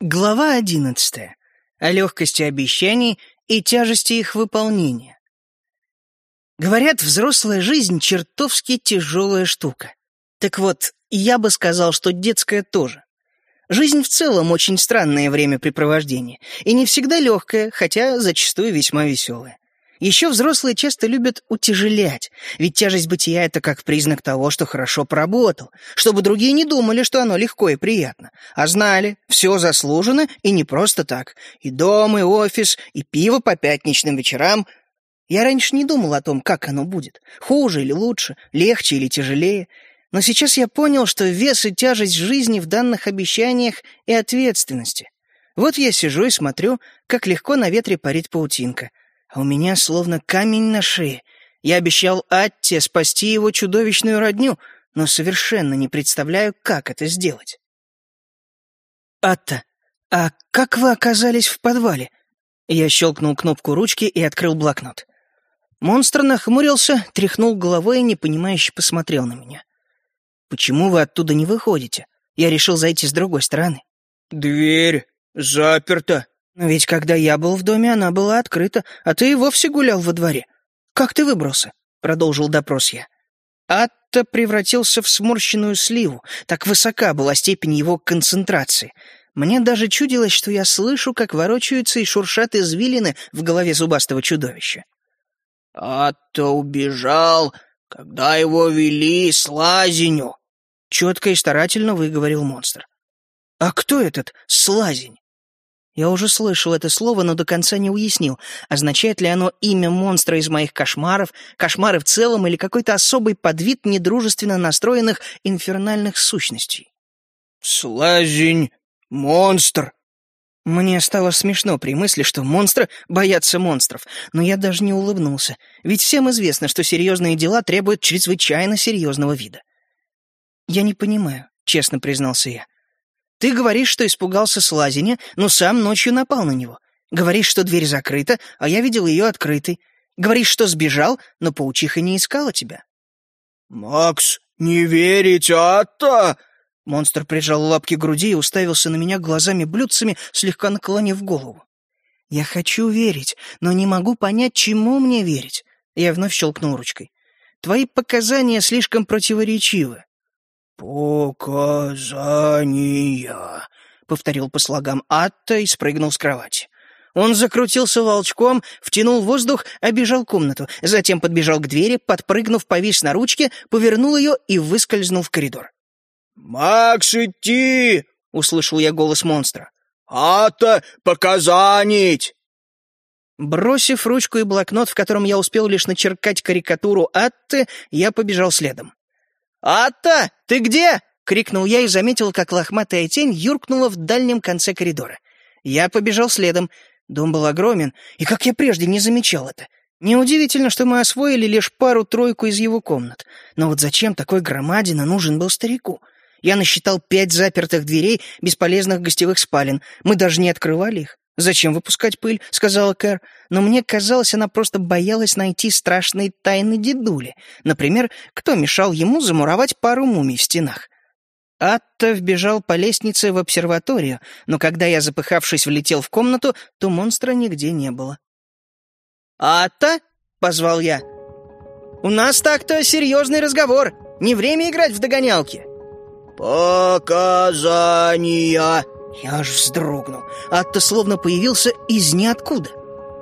Глава одиннадцатая. О легкости обещаний и тяжести их выполнения. Говорят, взрослая жизнь чертовски тяжелая штука. Так вот, я бы сказал, что детская тоже. Жизнь в целом очень странное времяпрепровождение, и не всегда легкое, хотя зачастую весьма веселое. Еще взрослые часто любят утяжелять, ведь тяжесть бытия — это как признак того, что хорошо поработал, чтобы другие не думали, что оно легко и приятно, а знали, все заслужено и не просто так. И дом, и офис, и пиво по пятничным вечерам. Я раньше не думал о том, как оно будет, хуже или лучше, легче или тяжелее. Но сейчас я понял, что вес и тяжесть жизни в данных обещаниях и ответственности. Вот я сижу и смотрю, как легко на ветре парит паутинка — а у меня словно камень на шее. Я обещал Атте спасти его чудовищную родню, но совершенно не представляю, как это сделать. «Атта, а как вы оказались в подвале?» Я щелкнул кнопку ручки и открыл блокнот. Монстр нахмурился, тряхнул головой и непонимающе посмотрел на меня. «Почему вы оттуда не выходите? Я решил зайти с другой стороны». «Дверь заперта», но ведь когда я был в доме, она была открыта, а ты и вовсе гулял во дворе. Как ты выбрался?» — продолжил допрос я. Атта превратился в сморщенную сливу. Так высока была степень его концентрации. Мне даже чудилось, что я слышу, как ворочаются и шуршат извилины в голове зубастого чудовища. «Атта убежал, когда его вели с лазенью», — четко и старательно выговорил монстр. «А кто этот слазень?» Я уже слышал это слово, но до конца не уяснил, означает ли оно имя монстра из моих кошмаров, кошмары в целом или какой-то особый подвид недружественно настроенных инфернальных сущностей. «Слазень, монстр!» Мне стало смешно при мысли, что монстры боятся монстров, но я даже не улыбнулся, ведь всем известно, что серьезные дела требуют чрезвычайно серьезного вида. «Я не понимаю», — честно признался я. Ты говоришь, что испугался слазения, но сам ночью напал на него. Говоришь, что дверь закрыта, а я видел ее открытой. Говоришь, что сбежал, но паучиха не искала тебя. «Макс, не верить, а-то!» Монстр прижал лапки к груди и уставился на меня глазами-блюдцами, слегка наклонив голову. «Я хочу верить, но не могу понять, чему мне верить». Я вновь щелкнул ручкой. «Твои показания слишком противоречивы. «Показания», — повторил по слогам Атта и спрыгнул с кровати. Он закрутился волчком, втянул воздух, обежал комнату, затем подбежал к двери, подпрыгнув, повис на ручке, повернул ее и выскользнул в коридор. «Макс, идти!» — услышал я голос монстра. «Ата, показанить!» Бросив ручку и блокнот, в котором я успел лишь начеркать карикатуру Атты, я побежал следом. «Атта, ты где?» — крикнул я и заметил, как лохматая тень юркнула в дальнем конце коридора. Я побежал следом. Дом был огромен, и как я прежде не замечал это. Неудивительно, что мы освоили лишь пару-тройку из его комнат. Но вот зачем такой громадина нужен был старику? Я насчитал пять запертых дверей бесполезных гостевых спален. Мы даже не открывали их. «Зачем выпускать пыль?» — сказала Кэр. Но мне казалось, она просто боялась найти страшные тайны дедули. Например, кто мешал ему замуровать пару мумий в стенах? Атта вбежал по лестнице в обсерваторию, но когда я, запыхавшись, влетел в комнату, то монстра нигде не было. «Атта?» — позвал я. «У нас так-то серьезный разговор. Не время играть в догонялки». «Показания!» Я аж вздрогнул. Атта словно появился из ниоткуда.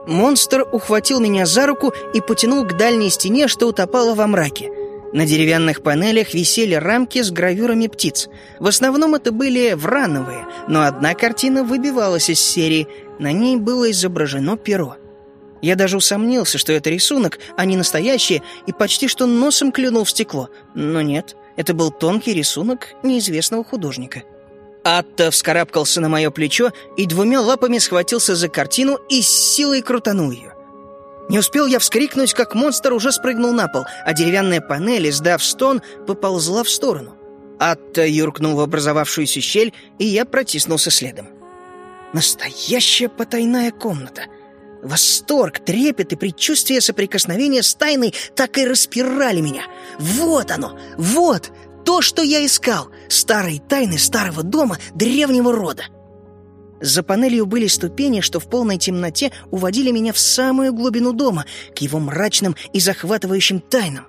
Монстр ухватил меня за руку и потянул к дальней стене, что утопало во мраке. На деревянных панелях висели рамки с гравюрами птиц. В основном это были врановые, но одна картина выбивалась из серии. На ней было изображено перо. Я даже усомнился, что это рисунок, а не настоящий, и почти что носом клюнул в стекло. Но нет, это был тонкий рисунок неизвестного художника. Атта вскарабкался на мое плечо и двумя лапами схватился за картину и с силой крутанул ее. Не успел я вскрикнуть, как монстр уже спрыгнул на пол, а деревянная панель, издав стон, поползла в сторону. Атта юркнул в образовавшуюся щель, и я протиснулся следом. Настоящая потайная комната. Восторг, трепет и предчувствие соприкосновения с тайной так и распирали меня. Вот оно! Вот! То, что я искал, старые тайны старого дома древнего рода. За панелью были ступени, что в полной темноте уводили меня в самую глубину дома, к его мрачным и захватывающим тайнам.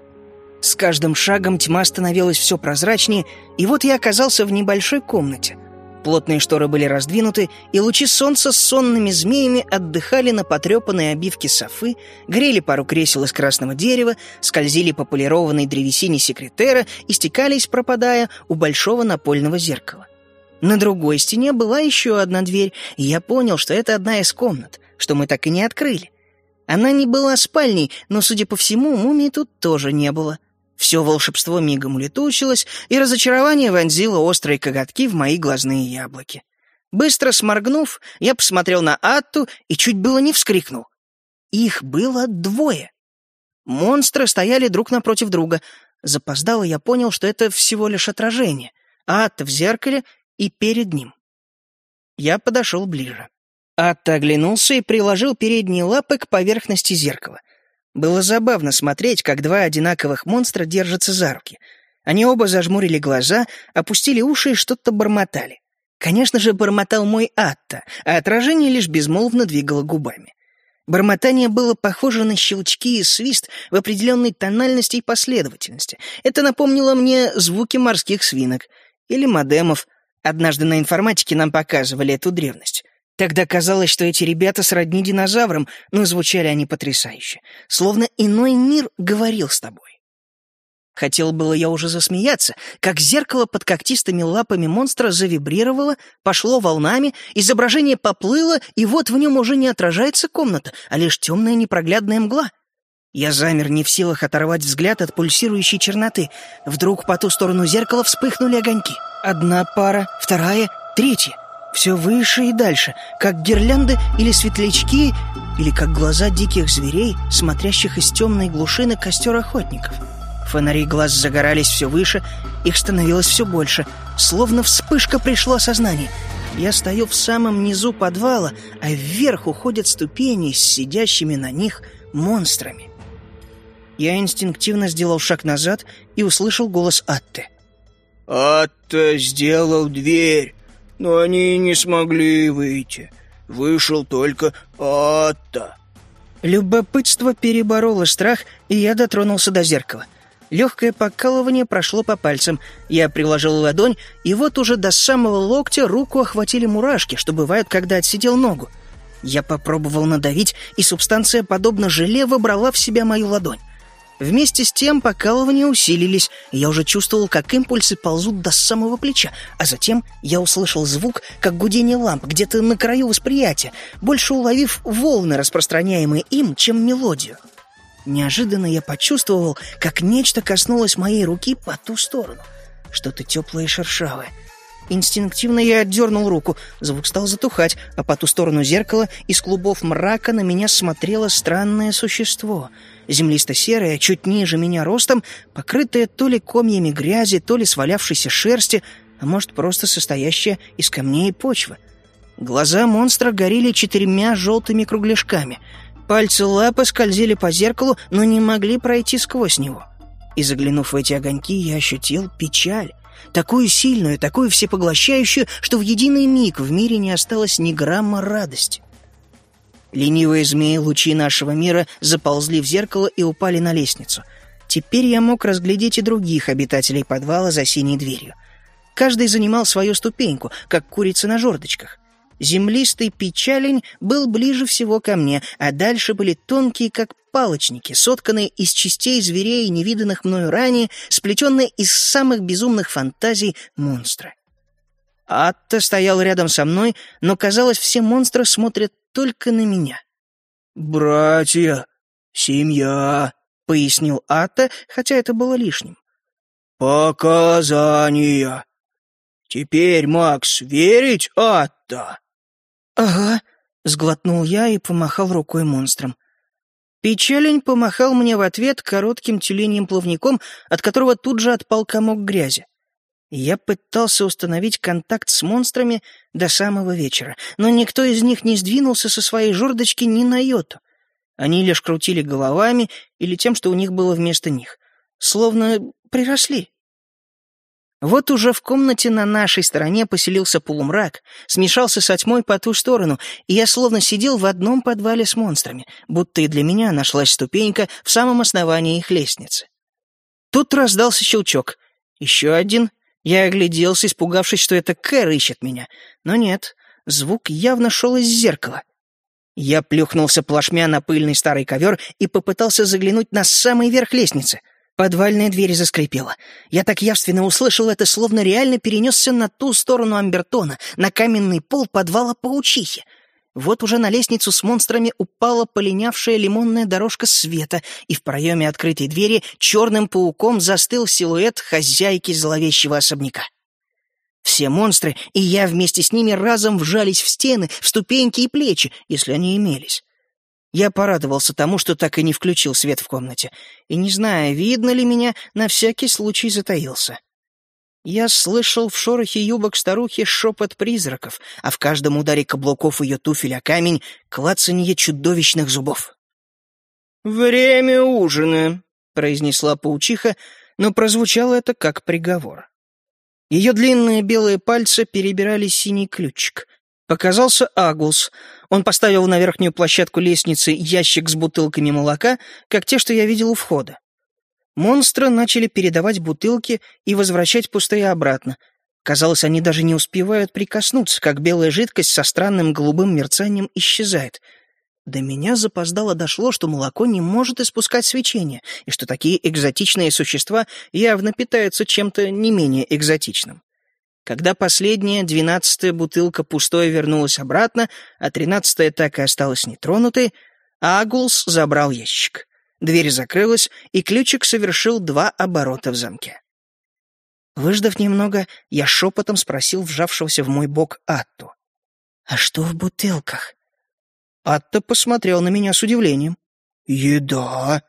С каждым шагом тьма становилась все прозрачнее, и вот я оказался в небольшой комнате. Плотные шторы были раздвинуты, и лучи солнца с сонными змеями отдыхали на потрепанной обивке софы, грели пару кресел из красного дерева, скользили по полированной древесине секретера и стекались, пропадая, у большого напольного зеркала. На другой стене была еще одна дверь, и я понял, что это одна из комнат, что мы так и не открыли. Она не была спальней, но, судя по всему, мумии тут тоже не было. Все волшебство мигом улетучилось, и разочарование вонзило острые коготки в мои глазные яблоки. Быстро сморгнув, я посмотрел на Атту и чуть было не вскрикнул. Их было двое. Монстры стояли друг напротив друга. Запоздало я понял, что это всего лишь отражение. Атта в зеркале и перед ним. Я подошел ближе. Атта оглянулся и приложил передние лапы к поверхности зеркала. Было забавно смотреть, как два одинаковых монстра держатся за руки. Они оба зажмурили глаза, опустили уши и что-то бормотали. Конечно же, бормотал мой Атта, а отражение лишь безмолвно двигало губами. Бормотание было похоже на щелчки и свист в определенной тональности и последовательности. Это напомнило мне звуки морских свинок или модемов. Однажды на информатике нам показывали эту древность. Тогда казалось, что эти ребята сродни динозаврам, но звучали они потрясающе. Словно иной мир говорил с тобой. Хотел было я уже засмеяться, как зеркало под когтистыми лапами монстра завибрировало, пошло волнами, изображение поплыло, и вот в нем уже не отражается комната, а лишь темная непроглядная мгла. Я замер, не в силах оторвать взгляд от пульсирующей черноты. Вдруг по ту сторону зеркала вспыхнули огоньки. Одна пара, вторая, третья — все выше и дальше, как гирлянды или светлячки, или как глаза диких зверей, смотрящих из темной глуши на костер охотников. Фонари глаз загорались все выше, их становилось все больше, словно вспышка пришло сознание. Я стою в самом низу подвала, а вверх уходят ступени с сидящими на них монстрами. Я инстинктивно сделал шаг назад и услышал голос Атты. «Атта сделал дверь но они не смогли выйти. Вышел только Атта». Любопытство перебороло страх, и я дотронулся до зеркала. Легкое покалывание прошло по пальцам. Я приложил ладонь, и вот уже до самого локтя руку охватили мурашки, что бывает, когда отсидел ногу. Я попробовал надавить, и субстанция, подобно желе, вобрала в себя мою ладонь. Вместе с тем покалывания усилились, я уже чувствовал, как импульсы ползут до самого плеча, а затем я услышал звук, как гудение ламп где-то на краю восприятия, больше уловив волны, распространяемые им, чем мелодию. Неожиданно я почувствовал, как нечто коснулось моей руки по ту сторону. Что-то теплое и шершавое. Инстинктивно я отдернул руку. Звук стал затухать, а по ту сторону зеркала из клубов мрака на меня смотрело странное существо — землисто-серая, чуть ниже меня ростом, покрытая то ли комьями грязи, то ли свалявшейся шерсти, а может, просто состоящая из камней и почвы. Глаза монстра горели четырьмя желтыми кругляшками. Пальцы лапы скользили по зеркалу, но не могли пройти сквозь него. И заглянув в эти огоньки, я ощутил печаль. Такую сильную, такую всепоглощающую, что в единый миг в мире не осталось ни грамма радости. Ленивые змеи лучи нашего мира заползли в зеркало и упали на лестницу. Теперь я мог разглядеть и других обитателей подвала за синей дверью. Каждый занимал свою ступеньку, как курица на жердочках. Землистый печалень был ближе всего ко мне, а дальше были тонкие, как палочники, сотканные из частей зверей, невиданных мною ранее, сплетенные из самых безумных фантазий монстры. Атта стоял рядом со мной, но, казалось, все монстры смотрят только на меня. «Братья, семья», — пояснил Атта, хотя это было лишним. «Показания. Теперь, Макс, верить Атта?» «Ага», — сглотнул я и помахал рукой монстрам. Печалень помахал мне в ответ коротким тюленьим плавником, от которого тут же отпал комок грязи. Я пытался установить контакт с монстрами до самого вечера, но никто из них не сдвинулся со своей жердочки ни на йоту. Они лишь крутили головами или тем, что у них было вместо них. Словно приросли. Вот уже в комнате на нашей стороне поселился полумрак, смешался со тьмой по ту сторону, и я словно сидел в одном подвале с монстрами, будто и для меня нашлась ступенька в самом основании их лестницы. Тут раздался щелчок. Еще один. Я огляделся, испугавшись, что это Кэр ищет меня. Но нет, звук явно шел из зеркала. Я плюхнулся плашмя на пыльный старый ковер и попытался заглянуть на самый верх лестницы — Подвальная дверь заскрипела. Я так явственно услышал это, словно реально перенесся на ту сторону Амбертона, на каменный пол подвала паучихи. Вот уже на лестницу с монстрами упала полинявшая лимонная дорожка света, и в проеме открытой двери черным пауком застыл силуэт хозяйки зловещего особняка. Все монстры, и я вместе с ними разом вжались в стены, в ступеньки и плечи, если они имелись. Я порадовался тому, что так и не включил свет в комнате, и, не зная, видно ли меня, на всякий случай затаился. Я слышал в шорохе юбок старухи шепот призраков, а в каждом ударе каблуков ее туфель о камень клацанье чудовищных зубов. «Время ужина», — произнесла паучиха, но прозвучало это как приговор. Ее длинные белые пальцы перебирали синий ключик. Показался Агулс. Он поставил на верхнюю площадку лестницы ящик с бутылками молока, как те, что я видел у входа. Монстры начали передавать бутылки и возвращать пустые обратно. Казалось, они даже не успевают прикоснуться, как белая жидкость со странным голубым мерцанием исчезает. До меня запоздало дошло, что молоко не может испускать свечение, и что такие экзотичные существа явно питаются чем-то не менее экзотичным. Когда последняя, двенадцатая бутылка пустой вернулась обратно, а тринадцатая так и осталась нетронутой, Агулс забрал ящик. Дверь закрылась, и ключик совершил два оборота в замке. Выждав немного, я шепотом спросил вжавшегося в мой бок Атту. «А что в бутылках?» Атта посмотрел на меня с удивлением. «Еда?»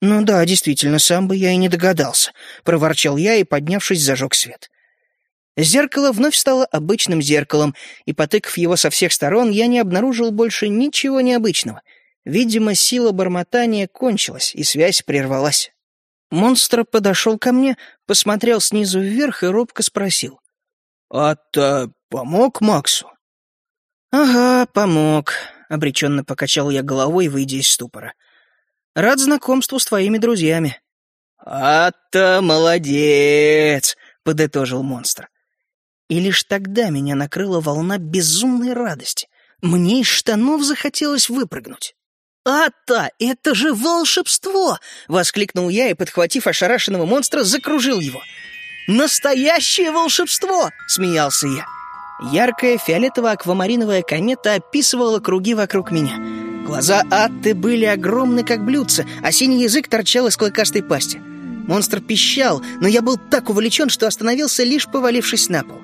«Ну да, действительно, сам бы я и не догадался», — проворчал я и, поднявшись, зажег свет. Зеркало вновь стало обычным зеркалом, и, потыкав его со всех сторон, я не обнаружил больше ничего необычного. Видимо, сила бормотания кончилась, и связь прервалась. Монстр подошел ко мне, посмотрел снизу вверх и робко спросил. «А-то помог Максу?» «Ага, помог», — обреченно покачал я головой, выйдя из ступора. «Рад знакомству с твоими друзьями». «А-то молодец», — подытожил монстр. И лишь тогда меня накрыла волна безумной радости. Мне из штанов захотелось выпрыгнуть. «Ата, это же волшебство!» — воскликнул я и, подхватив ошарашенного монстра, закружил его. «Настоящее волшебство!» — смеялся я. Яркая фиолетово-аквамариновая комета описывала круги вокруг меня. Глаза Атты были огромны, как блюдца, а синий язык торчал из клыкастой пасти. Монстр пищал, но я был так увлечен, что остановился, лишь повалившись на пол.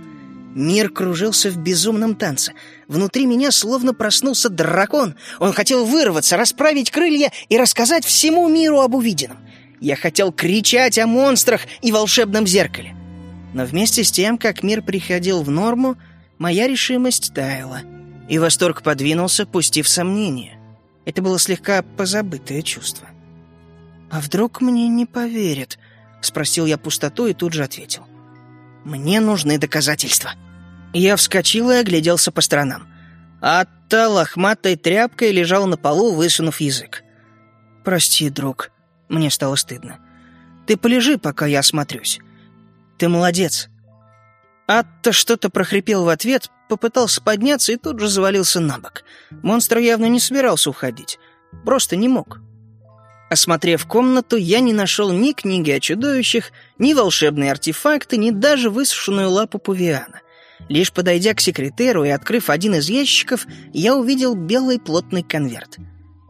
Мир кружился в безумном танце. Внутри меня словно проснулся дракон. Он хотел вырваться, расправить крылья и рассказать всему миру об увиденном. Я хотел кричать о монстрах и волшебном зеркале. Но вместе с тем, как мир приходил в норму, моя решимость таяла. И восторг подвинулся, пустив сомнения. Это было слегка позабытое чувство. «А вдруг мне не поверят?» — спросил я пустоту и тут же ответил. Мне нужны доказательства. Я вскочил и огляделся по сторонам. Атта лохматой тряпкой лежал на полу, высунув язык. «Прости, друг, мне стало стыдно. Ты полежи, пока я осмотрюсь. Ты молодец». Атта что-то прохрипел в ответ, попытался подняться и тут же завалился на бок. Монстр явно не собирался уходить, просто не мог. Осмотрев комнату, я не нашел ни книги о чудовищах, ни волшебные артефакты, ни даже высушенную лапу павиана. Лишь подойдя к секретеру и открыв один из ящиков, я увидел белый плотный конверт.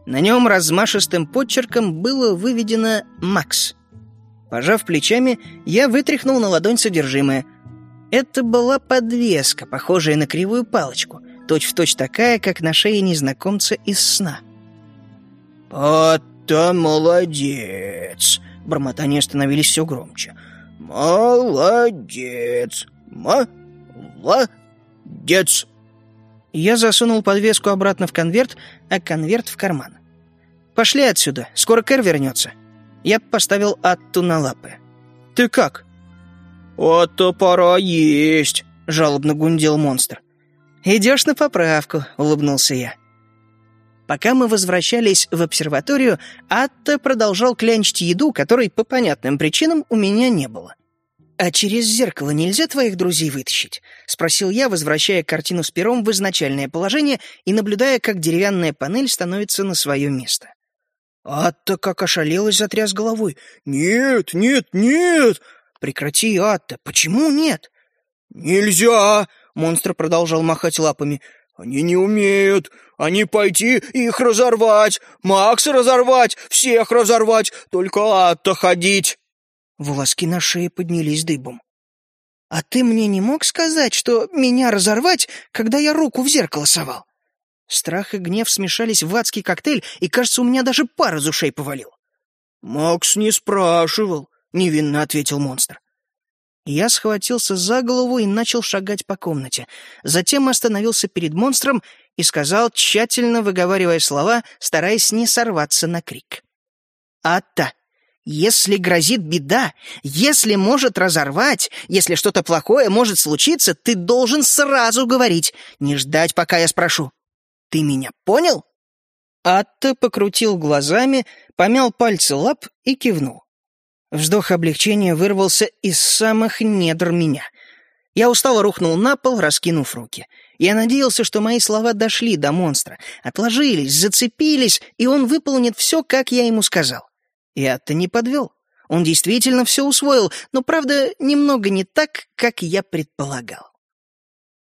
На нем размашистым подчерком было выведено «Макс». Пожав плечами, я вытряхнул на ладонь содержимое. Это была подвеска, похожая на кривую палочку, точь-в-точь точь такая, как на шее незнакомца из сна. «Вот это молодец!» Бормотания становились все громче. «Молодец! Молодец!» Я засунул подвеску обратно в конверт, а конверт в карман. «Пошли отсюда, скоро Кэр вернется». Я поставил Атту на лапы. «Ты как?» «А-то пора есть», — жалобно гундел монстр. «Идешь на поправку», — улыбнулся я. Пока мы возвращались в обсерваторию, Атта продолжал клянчить еду, которой по понятным причинам у меня не было. «А через зеркало нельзя твоих друзей вытащить?» — спросил я, возвращая картину с пером в изначальное положение и наблюдая, как деревянная панель становится на свое место. Атта как ошалелась, затряс головой. «Нет, нет, нет!» «Прекрати, Атта! Почему нет?» «Нельзя!» — монстр продолжал махать лапами. «Они не умеют! Они пойти их разорвать! Макса разорвать! Всех разорвать! Только Атта ходить!» Волоски на шее поднялись дыбом. «А ты мне не мог сказать, что меня разорвать, когда я руку в зеркало совал?» Страх и гнев смешались в адский коктейль, и, кажется, у меня даже пар из ушей повалил. «Макс не спрашивал», — невинно ответил монстр. Я схватился за голову и начал шагать по комнате. Затем остановился перед монстром и сказал, тщательно выговаривая слова, стараясь не сорваться на крик. «Атта, если грозит беда, если может разорвать, если что-то плохое может случиться, ты должен сразу говорить, не ждать, пока я спрошу. Ты меня понял?» Атта покрутил глазами, помял пальцы лап и кивнул. Вздох облегчения вырвался из самых недр меня. Я устало рухнул на пол, раскинув руки. Я надеялся, что мои слова дошли до монстра, отложились, зацепились, и он выполнит все, как я ему сказал. Я-то не подвел. Он действительно все усвоил, но, правда, немного не так, как я предполагал.